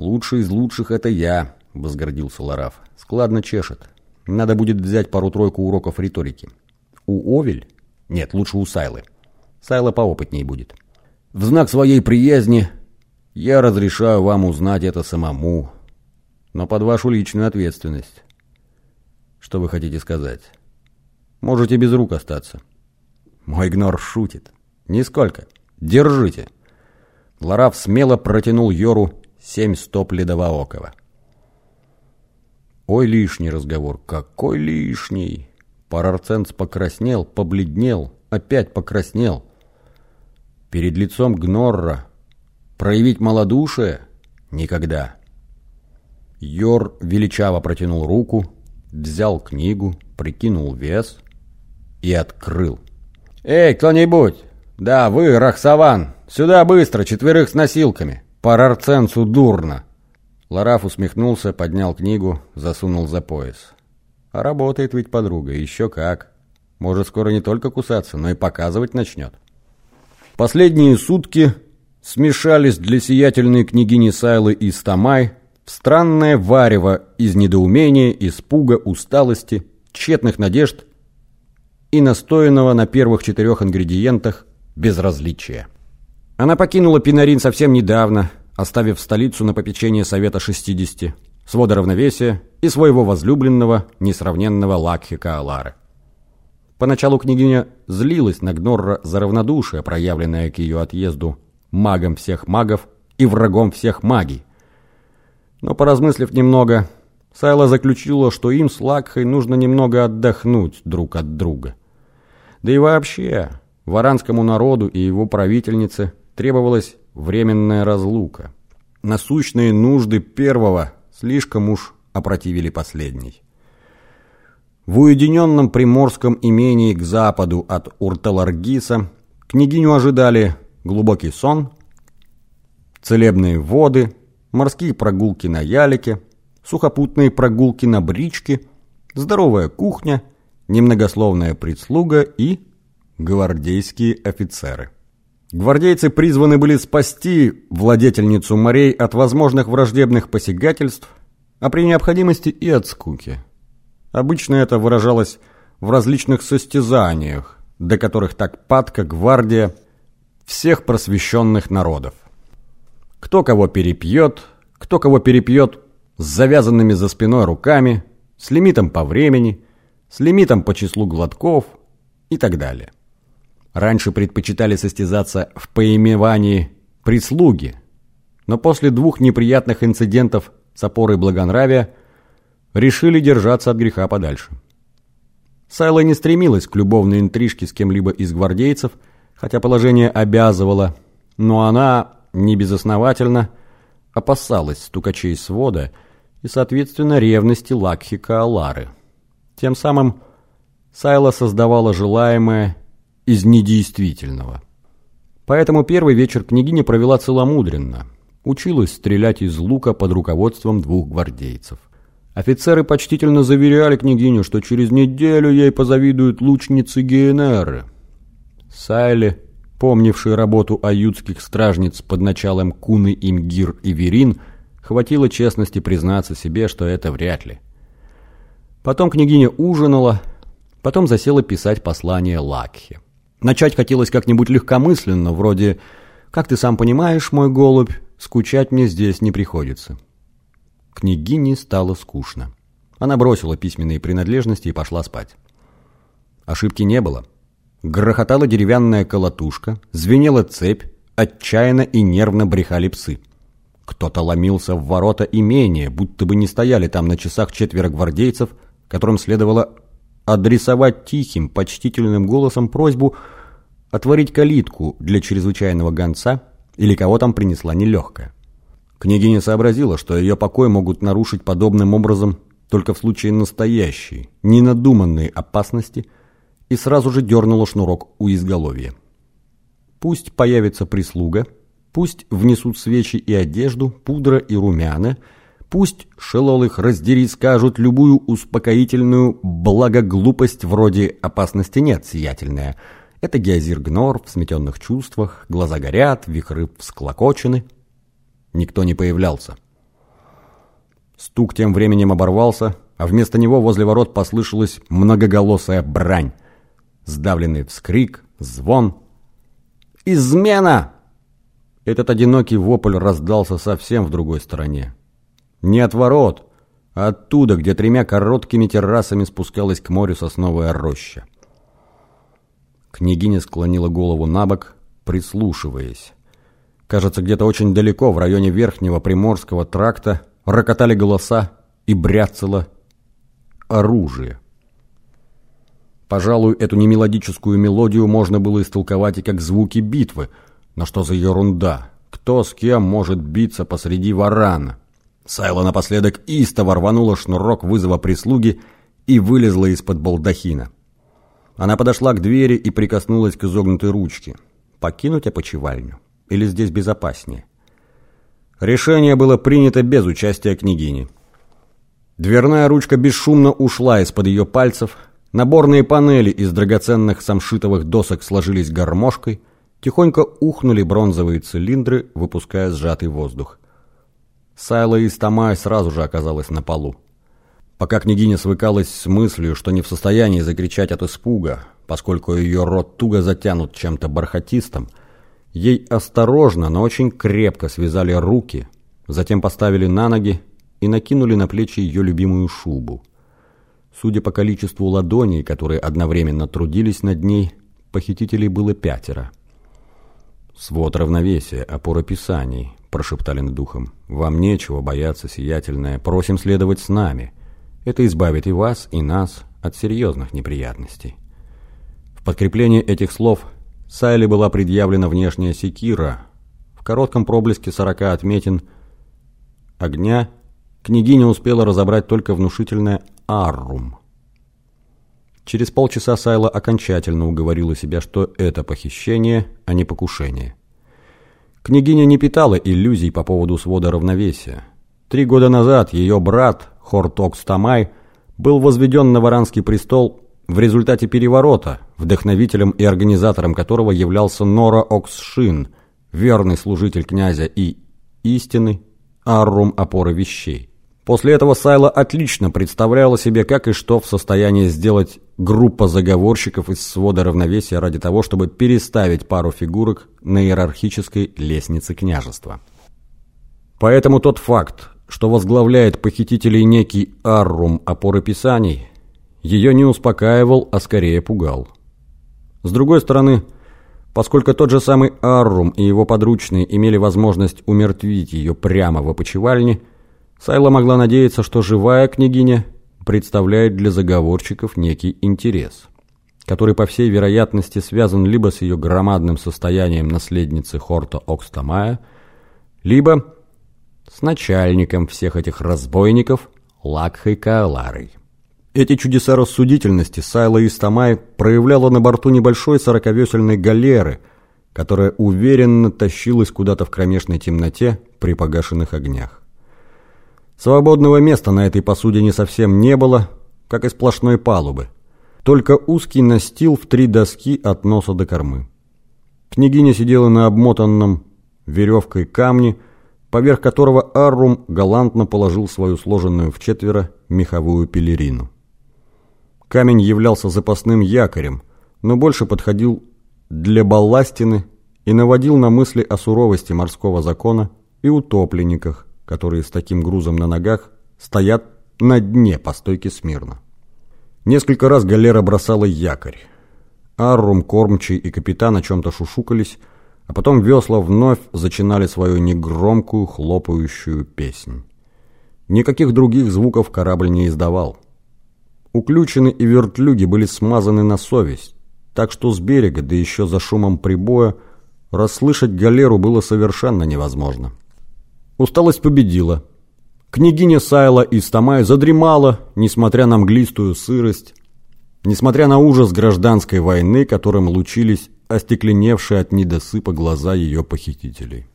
«Лучший из лучших это я», — возгордился Лараф. «Складно чешет. Надо будет взять пару-тройку уроков риторики. У Овель? Нет, лучше у Сайлы. Сайла поопытней будет. В знак своей приязни я разрешаю вам узнать это самому, но под вашу личную ответственность. Что вы хотите сказать? Можете без рук остаться. Мой гнор шутит. Нисколько. Держите. Лараф смело протянул Йору семь стоп ледовоокова. Ой, лишний разговор, какой лишний! Парарценц покраснел, побледнел, опять покраснел. Перед лицом Гнорра проявить малодушие? Никогда. Йор величаво протянул руку, взял книгу, прикинул вес и открыл. «Эй, кто-нибудь! Да, вы, Рахсаван! Сюда быстро, четверых с носилками! Парарценцу дурно!» Лараф усмехнулся, поднял книгу, засунул за пояс. А работает ведь подруга, еще как. Может, скоро не только кусаться, но и показывать начнет. Последние сутки смешались для сиятельной княгини Сайлы и Стамай в странное варево из недоумения, испуга, усталости, тщетных надежд и настоянного на первых четырех ингредиентах безразличия. Она покинула Пинарин совсем недавно, оставив столицу на попечение Совета 60, свода равновесия и своего возлюбленного, несравненного Лакхика Алары. Поначалу княгиня злилась на Гнорра за равнодушие, проявленное к ее отъезду магом всех магов и врагом всех магий. Но поразмыслив немного, Сайла заключила, что им с Лакхой нужно немного отдохнуть друг от друга. Да и вообще, варанскому народу и его правительнице требовалась временная разлука. Насущные нужды первого слишком уж опротивили последний. В уединенном приморском имении к западу от Урталаргиса княгиню ожидали глубокий сон, целебные воды, морские прогулки на ялике, сухопутные прогулки на бричке, здоровая кухня, немногословная прислуга и гвардейские офицеры. Гвардейцы призваны были спасти владетельницу морей от возможных враждебных посягательств, а при необходимости и от скуки. Обычно это выражалось в различных состязаниях, до которых так падка гвардия всех просвещенных народов. Кто кого перепьет, кто кого перепьет с завязанными за спиной руками, с лимитом по времени, с лимитом по числу глотков и так далее. Раньше предпочитали состязаться в поимевании прислуги, но после двух неприятных инцидентов с опорой благонравия решили держаться от греха подальше. Сайла не стремилась к любовной интрижке с кем-либо из гвардейцев, хотя положение обязывало, но она, не безосновательно, опасалась стукачей свода и, соответственно, ревности Лакхика Алары. Тем самым Сайла создавала желаемое из недействительного. Поэтому первый вечер княгиня провела целомудренно. Училась стрелять из лука под руководством двух гвардейцев. Офицеры почтительно заверяли княгиню, что через неделю ей позавидуют лучницы Гиенеры. Сайли, помнивший работу аютских стражниц под началом Куны Имгир и Верин, хватило честности признаться себе, что это вряд ли. Потом княгиня ужинала, потом засела писать послание Лакхе. Начать хотелось как-нибудь легкомысленно, вроде «Как ты сам понимаешь, мой голубь, скучать мне здесь не приходится». Княгине стало скучно. Она бросила письменные принадлежности и пошла спать. Ошибки не было. Грохотала деревянная колотушка, звенела цепь, отчаянно и нервно брехали псы. Кто-то ломился в ворота имения, будто бы не стояли там на часах четверо гвардейцев, которым следовало адресовать тихим, почтительным голосом просьбу отворить калитку для чрезвычайного гонца или кого там принесла нелегкая. Княгиня сообразила, что ее покой могут нарушить подобным образом только в случае настоящей, ненадуманной опасности, и сразу же дернула шнурок у изголовья. Пусть появится прислуга, пусть внесут свечи и одежду, пудра и румяна – Пусть, шелол их раздери, скажут любую успокоительную благоглупость вроде «опасности нет, сиятельная». Это Геозир Гнор в сметенных чувствах, глаза горят, вихры всклокочены. Никто не появлялся. Стук тем временем оборвался, а вместо него возле ворот послышалась многоголосая брань. Сдавленный вскрик, звон. «Измена!» Этот одинокий вопль раздался совсем в другой стороне. Не от ворот, а оттуда, где тремя короткими террасами спускалась к морю сосновая роща. Княгиня склонила голову на бок, прислушиваясь. Кажется, где-то очень далеко, в районе Верхнего Приморского тракта, рокотали голоса и бряцало оружие. Пожалуй, эту немелодическую мелодию можно было истолковать и как звуки битвы. Но что за ерунда? Кто с кем может биться посреди варана? Сайла напоследок истово рванула шнурок вызова прислуги и вылезла из-под балдахина. Она подошла к двери и прикоснулась к изогнутой ручке. Покинуть опочивальню? Или здесь безопаснее? Решение было принято без участия княгини. Дверная ручка бесшумно ушла из-под ее пальцев, наборные панели из драгоценных самшитовых досок сложились гармошкой, тихонько ухнули бронзовые цилиндры, выпуская сжатый воздух. Сайла из Тамай сразу же оказалась на полу. Пока княгиня свыкалась с мыслью, что не в состоянии закричать от испуга, поскольку ее рот туго затянут чем-то бархатистым, ей осторожно, но очень крепко связали руки, затем поставили на ноги и накинули на плечи ее любимую шубу. Судя по количеству ладоней, которые одновременно трудились над ней, похитителей было пятеро. «Свод равновесия, опора писаний», – прошептали над духом. «Вам нечего бояться, сиятельное, просим следовать с нами». Это избавит и вас, и нас от серьезных неприятностей. В подкрепление этих слов Сайле была предъявлена внешняя секира. В коротком проблеске сорока отметин огня княгиня успела разобрать только внушительное «аррум». Через полчаса Сайла окончательно уговорила себя, что это похищение, а не покушение. Княгиня не питала иллюзий по поводу свода равновесия. Три года назад ее брат, Хортокс Тамай, был возведен на Варанский престол в результате переворота, вдохновителем и организатором которого являлся Нора Оксшин, верный служитель князя и истины, аррум опоры вещей. После этого Сайла отлично представляла себе, как и что в состоянии сделать группа заговорщиков из свода равновесия ради того, чтобы переставить пару фигурок на иерархической лестнице княжества. Поэтому тот факт, что возглавляет похитителей некий Аррум опоры писаний, ее не успокаивал, а скорее пугал. С другой стороны, поскольку тот же самый Аррум и его подручные имели возможность умертвить ее прямо в опочивальне, Сайла могла надеяться, что живая княгиня представляет для заговорщиков некий интерес, который, по всей вероятности, связан либо с ее громадным состоянием наследницы Хорта Окстамая, либо с начальником всех этих разбойников Лакхой Кааларой. Эти чудеса рассудительности Сайла Истамай проявляла на борту небольшой сороковесельной галеры, которая уверенно тащилась куда-то в кромешной темноте при погашенных огнях. Свободного места на этой посуде не совсем не было, как и сплошной палубы. Только узкий настил в три доски от носа до кормы. Княгиня сидела на обмотанном веревкой камне, поверх которого Аррум галантно положил свою сложенную в четверо меховую пелерину. Камень являлся запасным якорем, но больше подходил для балластины и наводил на мысли о суровости морского закона и утопленниках, которые с таким грузом на ногах стоят на дне по стойке смирно. Несколько раз галера бросала якорь. Аррум, кормчий и капитан о чем-то шушукались, а потом весла вновь зачинали свою негромкую хлопающую песнь. Никаких других звуков корабль не издавал. Уключены и вертлюги были смазаны на совесть, так что с берега, да еще за шумом прибоя, расслышать галеру было совершенно невозможно. Усталость победила. Княгиня Сайла из Тамая задремала, несмотря на мглистую сырость, несмотря на ужас гражданской войны, которым лучились остекленевшие от недосыпа глаза ее похитителей.